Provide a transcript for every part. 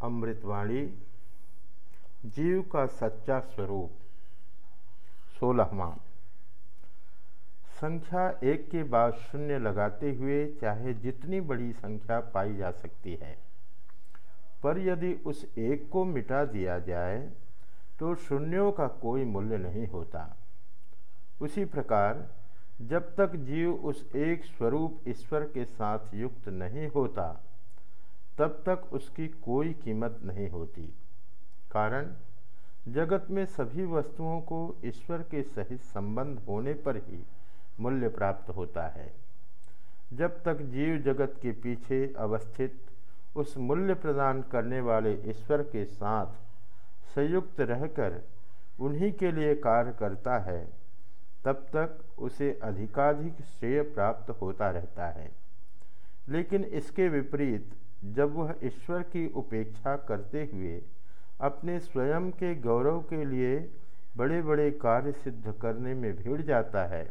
अमृतवाणी, जीव का सच्चा स्वरूप सोलहवा संख्या एक के बाद शून्य लगाते हुए चाहे जितनी बड़ी संख्या पाई जा सकती है, पर यदि उस एक को मिटा दिया जाए तो शून्यों का कोई मूल्य नहीं होता। उसी प्रकार, जब तक जीव उस एक स्वरूप ईश्वर के साथ युक्त नहीं होता तब तक उसकी कोई कीमत नहीं होती। कारण, जगत में सभी वस्तुओं को ईश्वर के सहित संबंध होने पर ही मूल्य प्राप्त होता है। जब तक जीव जगत के पीछे अवस्थित उस मूल्य प्रदान करने वाले ईश्वर के साथ संयुक्त रहकर उन्हीं के लिए कार्य करता है, तब तक उसे अधिकाधिक श्रेय प्राप्त होता रहता है। लेकिन इसके विपरीत जब वह ईश्वर की उपेक्षा करते हुए अपने स्वयं के गौरव के लिए बड़े बड़े कार्य सिद्ध करने में भिड़ जाता है,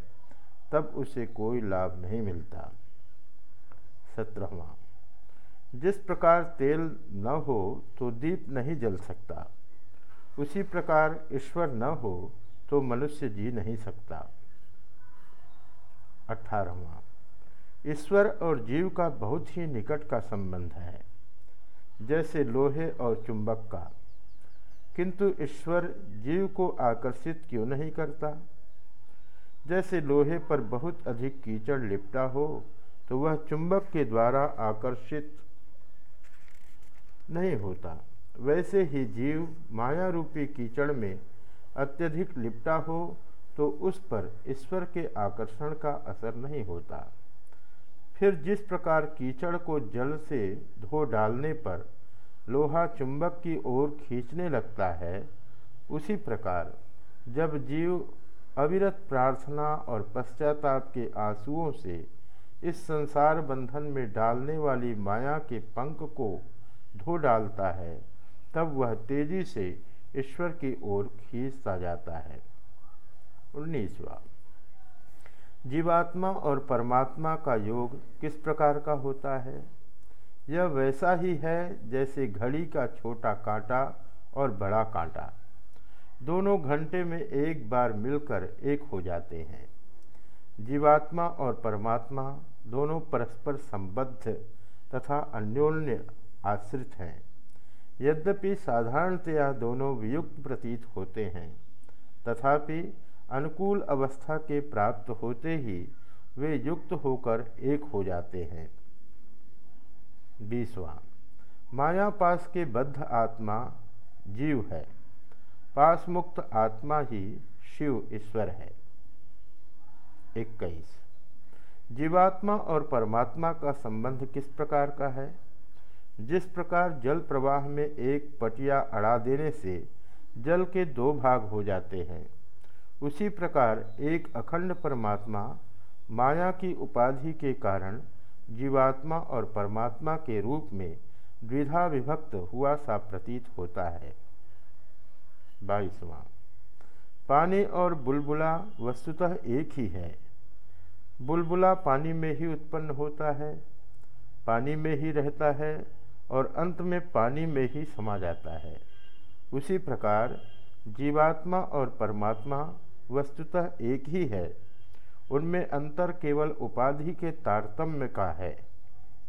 तब उसे कोई लाभ नहीं मिलता। सत्रहवा। जिस प्रकार तेल न हो तो दीप नहीं जल सकता। उसी प्रकार ईश्वर न हो तो मनुष्य जी नहीं सकता। अठारहवा। ईश्वर और जीव का बहुत ही निकट का संबंध है, जैसे लोहे और चुंबक का। किंतु ईश्वर जीव को आकर्षित क्यों नहीं करता? जैसे लोहे पर बहुत अधिक कीचड़ लिपटा हो तो वह चुंबक के द्वारा आकर्षित नहीं होता। वैसे ही जीव माया रूपी कीचड़ में अत्यधिक लिपटा हो तो उस पर ईश्वर के आकर्षण का असर नहीं होता। फिर जिस प्रकार कीचड़ को जल से धो डालने पर लोहा चुंबक की ओर खींचने लगता है, उसी प्रकार जब जीव अविरत प्रार्थना और पश्चाताप के आंसुओं से इस संसार बंधन में डालने वाली माया के पंख को धो डालता है, तब वह तेज़ी से ईश्वर की ओर खींचता जाता है। उन्नीसवा जीवात्मा और परमात्मा का योग किस प्रकार का होता है? यह वैसा ही है जैसे घड़ी का छोटा कांटा और बड़ा कांटा। दोनों घंटे में एक बार मिलकर एक हो जाते हैं। जीवात्मा और परमात्मा दोनों परस्पर संबद्ध तथा अन्योन्य आश्रित हैं। यद्यपि साधारणतया दोनों वियुक्त प्रतीत होते हैं, तथापि अनुकूल अवस्था के प्राप्त होते ही वे युक्त होकर एक हो जाते हैं। बीसवा, माया पास के बद्ध आत्मा जीव है। पास मुक्त आत्मा ही शिव ईश्वर है। इक्कीस, जीवात्मा और परमात्मा का संबंध किस प्रकार का है? जिस प्रकार जल प्रवाह में एक पटिया अड़ा देने से जल के दो भाग हो जाते हैं। उसी प्रकार एक अखंड परमात्मा माया की उपाधि के कारण जीवात्मा और परमात्मा के रूप में द्विधा विभक्त हुआ सा प्रतीत होता है। बाईसवां। पानी और बुलबुला वस्तुतः एक ही है। बुलबुला पानी में ही उत्पन्न होता है, पानी में ही रहता है और अंत में पानी में ही समा जाता है। उसी प्रकार जीवात्मा और परमात्मा वस्तुतः एक ही है। उनमें अंतर केवल उपाधि के तारतम्य का है।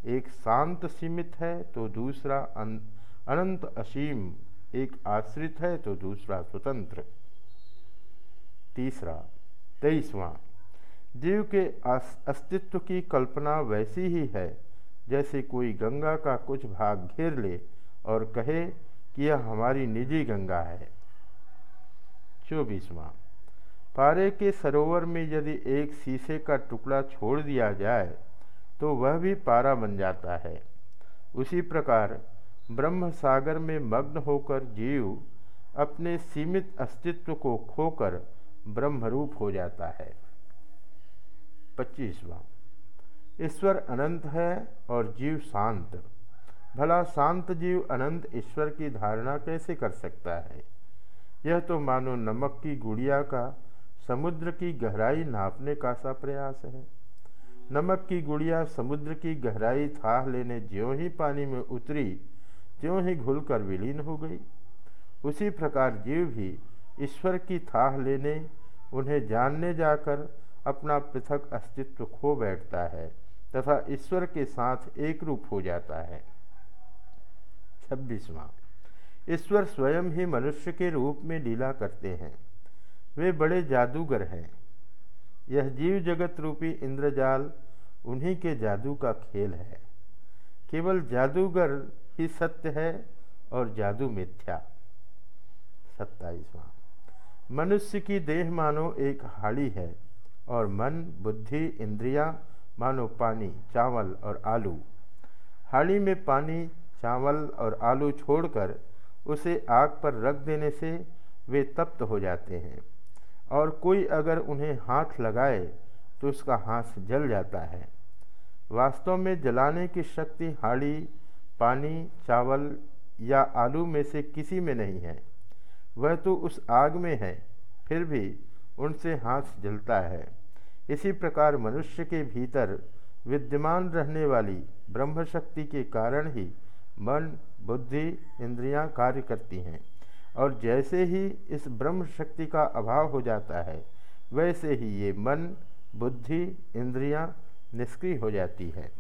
एक शांत सीमित है तो दूसरा अनंत असीम। एक आश्रित है तो दूसरा स्वतंत्र। तीसरा, तेईसवां। जीव के अस्तित्व की कल्पना वैसी ही है, जैसे कोई गंगा का कुछ भाग घेर ले और कहे कि यह हमारी निजी गंगा है। चौबीसवां। पारे के सरोवर में यदि एक शीशे का टुकड़ा छोड़ दिया जाए तो वह भी पारा बन जाता है। उसी प्रकार ब्रह्म सागर में मग्न होकर जीव अपने सीमित अस्तित्व को खोकर ब्रह्मरूप हो जाता है। पच्चीसवा। ईश्वर अनंत है और जीव शांत। भला शांत जीव अनंत ईश्वर की धारणा कैसे कर सकता है? यह तो मानो नमक की गुड़िया का समुद्र की गहराई नापने का सा प्रयास है। नमक की गुड़िया समुद्र की गहराई थाह लेने ज्यों ही पानी में उतरी, त्यों ही घुलकर विलीन हो गई। उसी प्रकार जीव भी ईश्वर की थाह लेने, उन्हें जानने जाकर अपना पृथक अस्तित्व खो बैठता है तथा ईश्वर के साथ एक रूप हो जाता है। छब्बीसवा, ईश्वर स्वयं ही मनुष्य के रूप में लीला करते हैं। वे बड़े जादूगर हैं। यह जीव जगत रूपी इंद्रजाल उन्हीं के जादू का खेल है। केवल जादूगर ही सत्य है और जादू मिथ्या। सत्ताईसवा। मनुष्य की देह मानो एक हाड़ी है और मन, बुद्धि, इंद्रियाँ मानो पानी, चावल और आलू। हाड़ी में पानी, चावल और आलू छोड़कर उसे आग पर रख देने से वे तप्त हो जाते हैं। और कोई अगर उन्हें हाथ लगाए तो उसका हाथ जल जाता है। वास्तव में जलाने की शक्ति हाड़ी, पानी, चावल या आलू में से किसी में नहीं है। वह तो उस आग में है, फिर भी उनसे हाथ जलता है। इसी प्रकार मनुष्य के भीतर विद्यमान रहने वाली ब्रह्म शक्ति के कारण ही मन, बुद्धि, इंद्रियाँ कार्य करती हैं। और जैसे ही इस ब्रह्म शक्ति का अभाव हो जाता है, वैसे ही ये मन, बुद्धि, इंद्रियाँ निष्क्रिय हो जाती है।